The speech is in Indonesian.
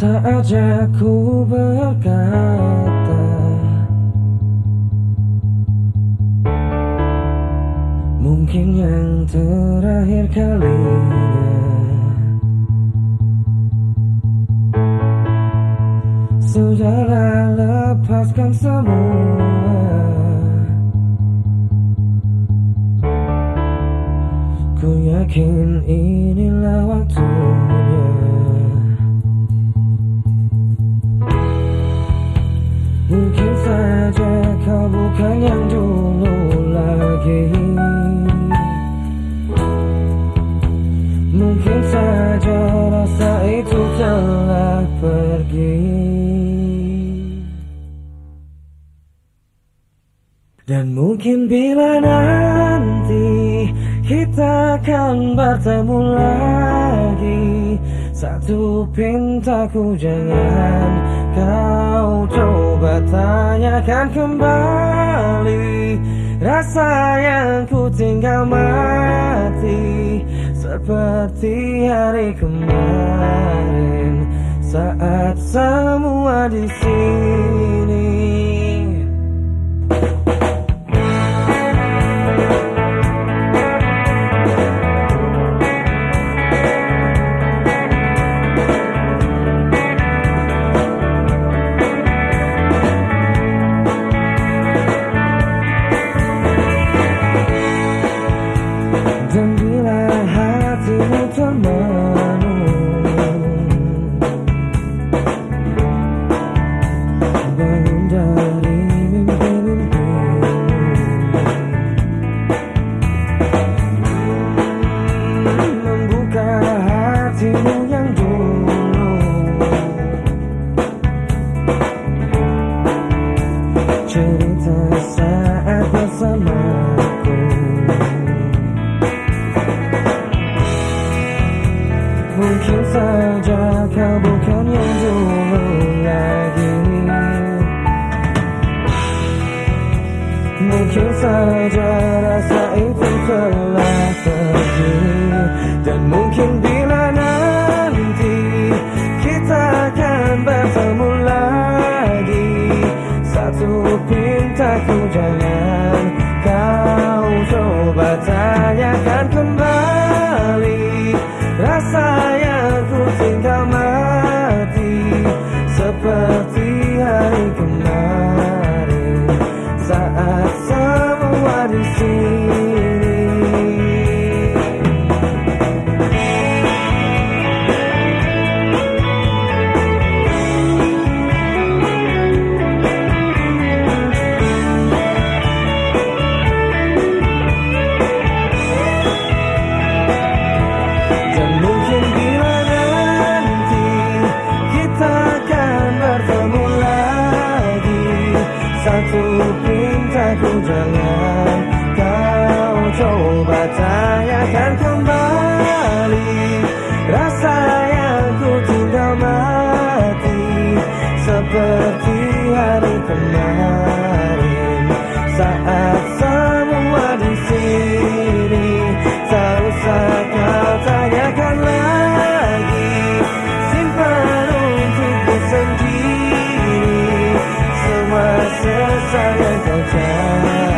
saja ku berkata Mungkin yang terakhir kalinya Sudahlah lepaskan semua. Ku yakin inilah Dan mungkin bila nanti kita akan bertemu lagi Satu pintaku jangan kau coba tanyakan kembali Rasa yang ku tinggal mati Seperti hari kemarin Saat semua di sini kau bukan yang dulu lagi. Mungkin saja rasa itu telah pergi Dan mungkin bila nanti kita akan bertemu lagi Satu pintaku jangan kau coba tanyakan kembali. Rasa semua batanya akan kembali. Rasa yang ku tinggal mati. Seperti hari kemarin. Saat semua di sini. Tak usah kau tanyakan lagi. Simpan untuk sendiri. Semua sesal yang kau cari.